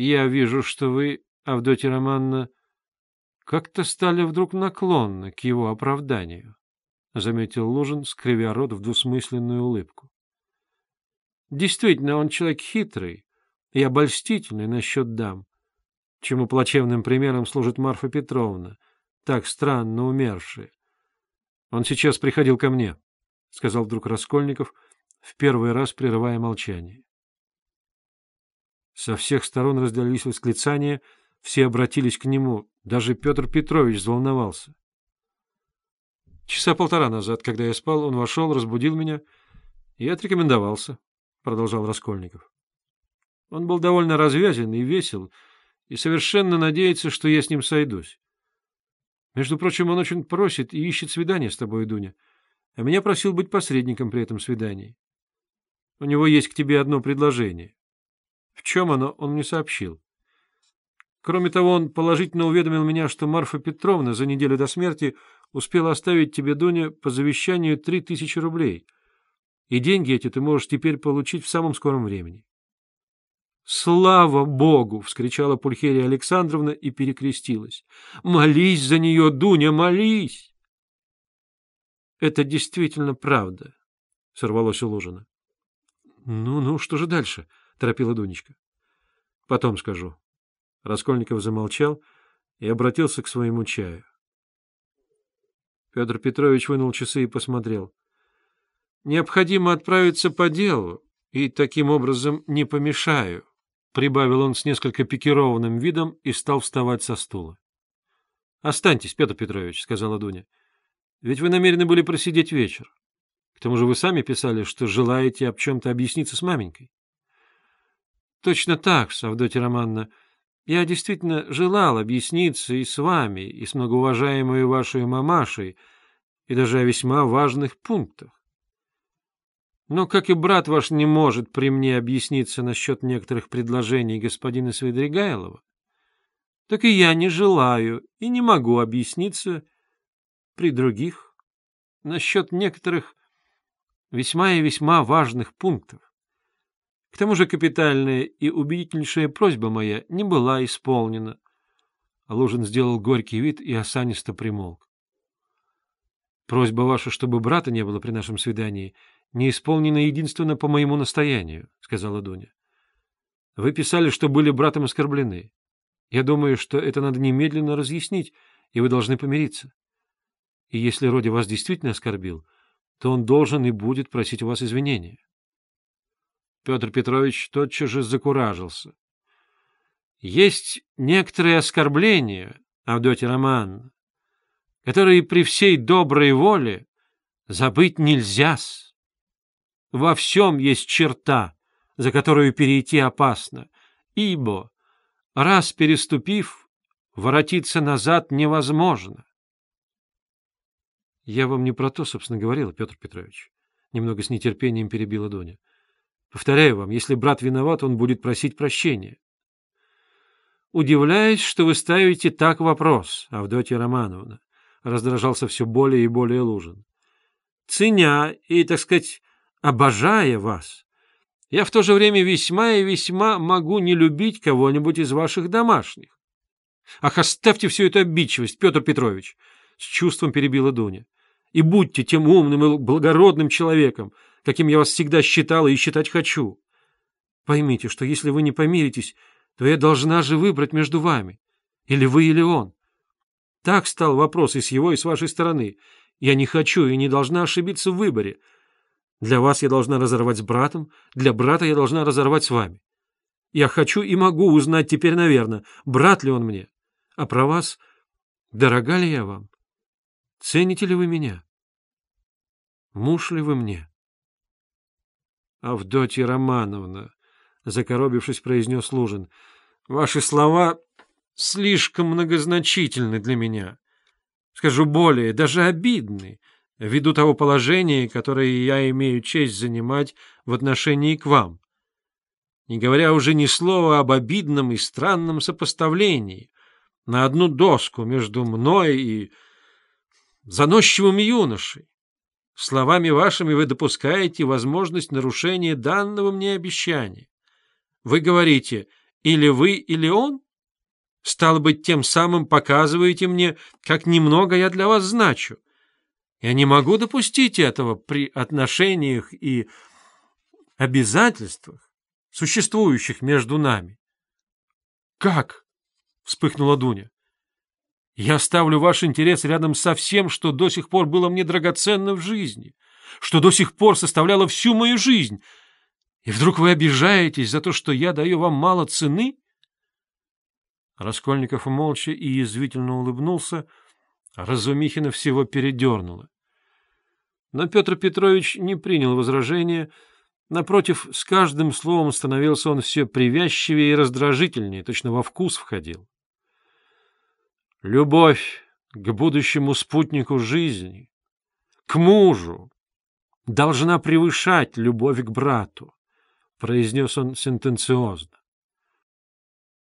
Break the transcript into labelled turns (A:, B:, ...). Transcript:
A: Я вижу, что вы, Авдотья Романна, как-то стали вдруг наклонны к его оправданию, — заметил Лужин, скривя рот в двусмысленную улыбку. Действительно, он человек хитрый и обольстительный насчет дам, чему плачевным примером служит Марфа Петровна, так странно умершая. Он сейчас приходил ко мне, — сказал вдруг Раскольников, в первый раз прерывая молчание. Со всех сторон раздались восклицания, все обратились к нему, даже Петр Петрович взволновался. Часа полтора назад, когда я спал, он вошел, разбудил меня и отрекомендовался, — продолжал Раскольников. Он был довольно развязен и весел, и совершенно надеется, что я с ним сойдусь. Между прочим, он очень просит и ищет свидание с тобой, Дуня, а меня просил быть посредником при этом свидании. У него есть к тебе одно предложение. В чем оно, он мне сообщил. Кроме того, он положительно уведомил меня, что Марфа Петровна за неделю до смерти успела оставить тебе, Дуня, по завещанию три тысячи рублей, и деньги эти ты можешь теперь получить в самом скором времени. «Слава Богу!» — вскричала Пульхерия Александровна и перекрестилась. «Молись за нее, Дуня, молись!» «Это действительно правда», — сорвалось у Лужина. «Ну-ну, что же дальше?» — торопила Дунечка. — Потом скажу. Раскольников замолчал и обратился к своему чаю. Петр Петрович вынул часы и посмотрел. — Необходимо отправиться по делу, и таким образом не помешаю, — прибавил он с несколько пикированным видом и стал вставать со стула. — Останьтесь, Петр Петрович, — сказала Дуня. — Ведь вы намерены были просидеть вечер. К тому же вы сами писали, что желаете об чем-то объясниться с маменькой. — Точно так, Авдотья Романовна. Я действительно желал объясниться и с вами, и с многоуважаемой вашей мамашей, и даже о весьма важных пунктах. Но, как и брат ваш не может при мне объясниться насчет некоторых предложений господина Свидригайлова, так и я не желаю и не могу объясниться при других насчет некоторых весьма и весьма важных пунктов. К тому же капитальная и убедительнейшая просьба моя не была исполнена. Лужин сделал горький вид и осанисто примолк. — Просьба ваша, чтобы брата не было при нашем свидании, не исполнена единственно по моему настоянию, — сказала Дуня. — Вы писали, что были братом оскорблены. Я думаю, что это надо немедленно разъяснить, и вы должны помириться. И если Роди вас действительно оскорбил, то он должен и будет просить у вас извинения. Петр Петрович тотчас же закуражился. — Есть некоторые оскорбления, Авдотья Роман, которые при всей доброй воле забыть нельзя-с. Во всем есть черта, за которую перейти опасно, ибо, раз переступив, воротиться назад невозможно. — Я вам не про то, собственно, говорила, Петр Петрович. Немного с нетерпением перебила Доня. Повторяю вам, если брат виноват, он будет просить прощения. Удивляюсь, что вы ставите так вопрос, Авдотья Романовна, — раздражался все более и более Лужин. Ценя и, так сказать, обожая вас, я в то же время весьма и весьма могу не любить кого-нибудь из ваших домашних. Ах, оставьте всю эту обидчивость, Петр Петрович! — с чувством перебила Дуня. — И будьте тем умным и благородным человеком, каким я вас всегда считала и считать хочу. Поймите, что если вы не помиритесь, то я должна же выбрать между вами. Или вы, или он. Так стал вопрос и с его, и с вашей стороны. Я не хочу и не должна ошибиться в выборе. Для вас я должна разорвать с братом, для брата я должна разорвать с вами. Я хочу и могу узнать теперь, наверное, брат ли он мне. А про вас, дорога ли я вам? Цените ли вы меня? Муж ли вы мне? — Авдотья Романовна, — закоробившись, произнес Лужин, — ваши слова слишком многозначительны для меня. Скажу более, даже обидны, ввиду того положения, которое я имею честь занимать в отношении к вам. Не говоря уже ни слова об обидном и странном сопоставлении на одну доску между мной и заносчивым юношей. Словами вашими вы допускаете возможность нарушения данного мне обещания. Вы говорите, Или вы, или он? Стало быть, тем самым показываете мне, как немного я для вас значу. Я не могу допустить этого при отношениях и обязательствах, существующих между нами. — Как? — вспыхнула Дуня. — Я ставлю ваш интерес рядом со всем, что до сих пор было мне драгоценно в жизни, что до сих пор составляло всю мою жизнь. И вдруг вы обижаетесь за то, что я даю вам мало цены? Раскольников молча и язвительно улыбнулся, а Разумихина всего передернула. Но Петр Петрович не принял возражения, Напротив, с каждым словом становился он все привязчивее и раздражительнее, точно во вкус входил. Любовь к будущему спутнику жизни, к мужу, должна превышать любовь к брату, — произнес он сентенциозно.